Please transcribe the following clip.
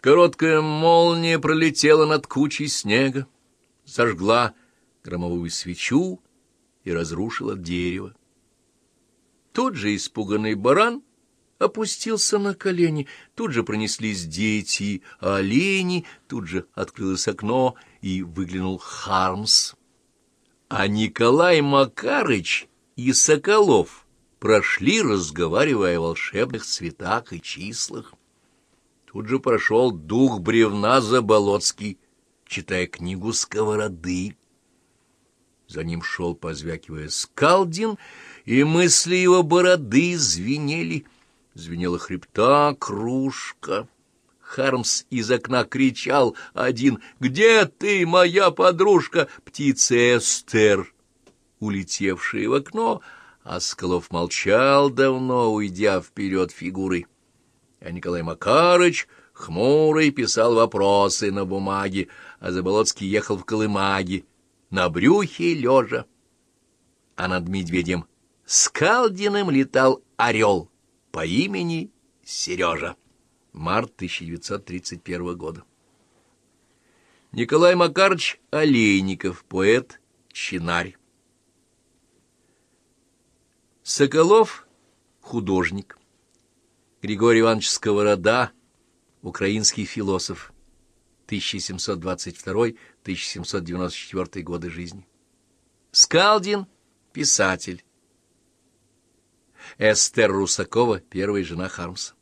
Короткая молния пролетела над кучей снега, зажгла громовую свечу и разрушила дерево. Тут же испуганный баран опустился на колени, тут же пронеслись дети, олени, тут же открылось окно, и выглянул Хармс. А Николай Макарыч и Соколов прошли, разговаривая о волшебных цветах и числах. Тут же прошел дух бревна Заболоцкий, читая книгу «Сковороды». За ним шел, позвякивая, Скалдин, и мысли его бороды звенели. Звенела хребта кружка. Хармс из окна кричал один «Где ты, моя подружка?» Птица Эстер, улетевшая в окно, а Скалов молчал давно, уйдя вперед фигуры. А Николай Макарыч, хмурый, писал вопросы на бумаге, а Заболоцкий ехал в Колымаге, на брюхе лежа. А над медведем Скалдиным летал орел по имени Сережа. Март 1931 года. Николай Макарович Олейников, поэт, чинарь. Соколов — художник. Григорий Иванович Сковорода — украинский философ. 1722-1794 годы жизни. Скалдин — писатель. Эстер Русакова — первая жена Хармса.